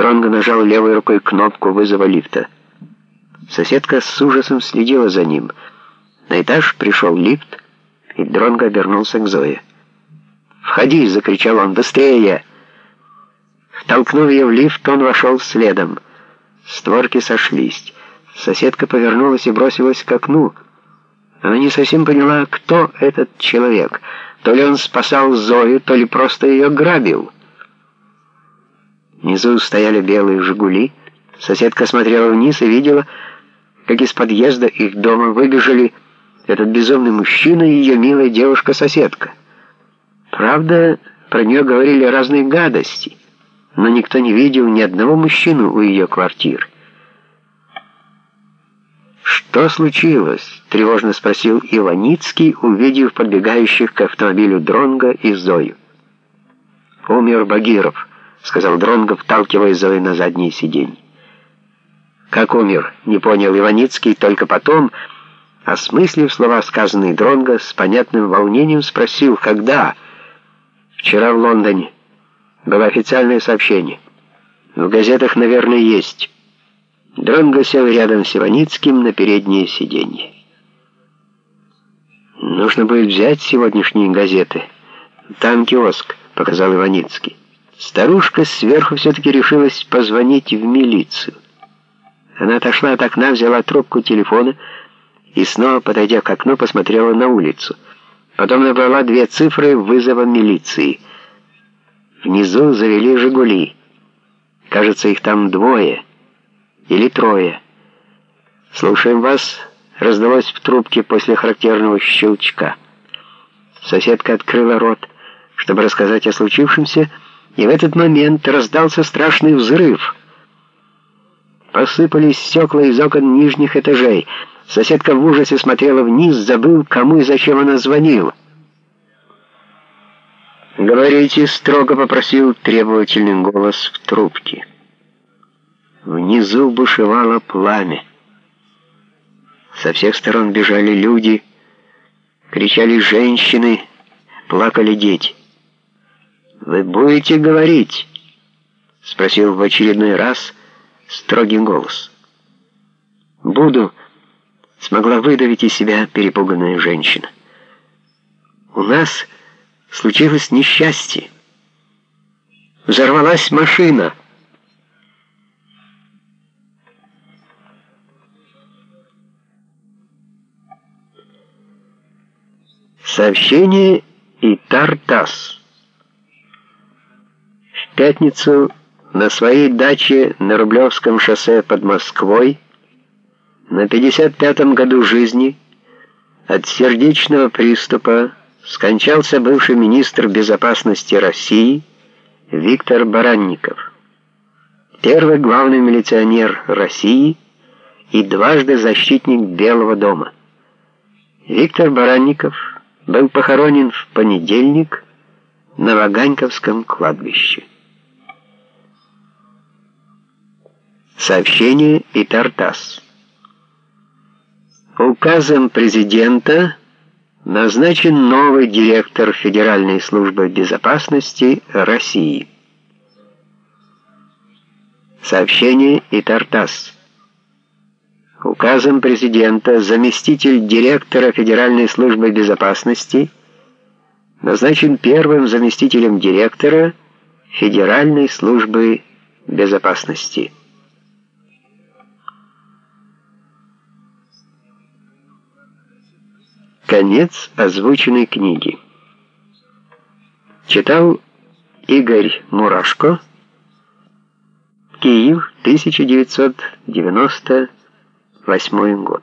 Дронго нажал левой рукой кнопку вызова лифта. Соседка с ужасом следила за ним. На этаж пришел лифт, и Дронго обернулся к Зое. «Входи!» — закричал он. «Быстрее!» Втолкнув ее в лифт, он вошел следом. Створки сошлись. Соседка повернулась и бросилась к окну. Она не совсем поняла, кто этот человек. То ли он спасал Зою, то ли просто ее грабил. Внизу стояли белые «Жигули». Соседка смотрела вниз и видела, как из подъезда их дома выбежали этот безумный мужчина и ее милая девушка-соседка. Правда, про нее говорили разные гадости, но никто не видел ни одного мужчину у ее квартиры. «Что случилось?» — тревожно спросил Иваницкий, увидев подбегающих к автомобилю Дронга и Зою. «Умер Багиров», — сказал Дронго, вталкивая Зою на заднее сиденье. «Как умер?» — не понял Иваницкий, только потом, осмыслив слова, сказанные Дронго, с понятным волнением спросил, «Когда?» «Вчера в Лондоне. Было официальное сообщение. В газетах, наверное, есть». Дронго сел рядом с Иваницким на переднее сиденье. «Нужно будет взять сегодняшние газеты. Там киоск», — показал Иваницкий. Старушка сверху все-таки решилась позвонить в милицию. Она отошла от окна, взяла трубку телефона и снова, подойдя к окну, посмотрела на улицу. Потом набрала две цифры вызова милиции. Внизу завели «Жигули». Кажется, их там двое или трое. «Слушаем вас», — раздалось в трубке после характерного щелчка. Соседка открыла рот, чтобы рассказать о случившемся, и в этот момент раздался страшный взрыв. Посыпались стекла из окон нижних этажей. Соседка в ужасе смотрела вниз, забыл, кому и зачем она звонила. «Говорите», — строго попросил требовательный голос в трубке. Внизу бушевало пламя. Со всех сторон бежали люди, кричали женщины, плакали дети. «Вы будете говорить?» — спросил в очередной раз строгий голос. «Буду», — смогла выдавить из себя перепуганная женщина. «У нас случилось несчастье. Взорвалась машина». Сообщение и Тартас. Пятницу на своей даче на Рублевском шоссе под Москвой на 55-м году жизни от сердечного приступа скончался бывший министр безопасности России Виктор Баранников, первый главный милиционер России и дважды защитник Белого дома. Виктор Баранников был похоронен в понедельник на Ваганьковском кладбище. Сообщение и Тартас. Указом президента назначен новый директор Федеральной службы безопасности России. Сообщение и Тартас. Указом президента заместитель директора Федеральной службы безопасности назначен первым заместителем директора Федеральной службы безопасности. Конец озвученной книги. Читал Игорь Мурашко. Киев, 1990 восьмой год.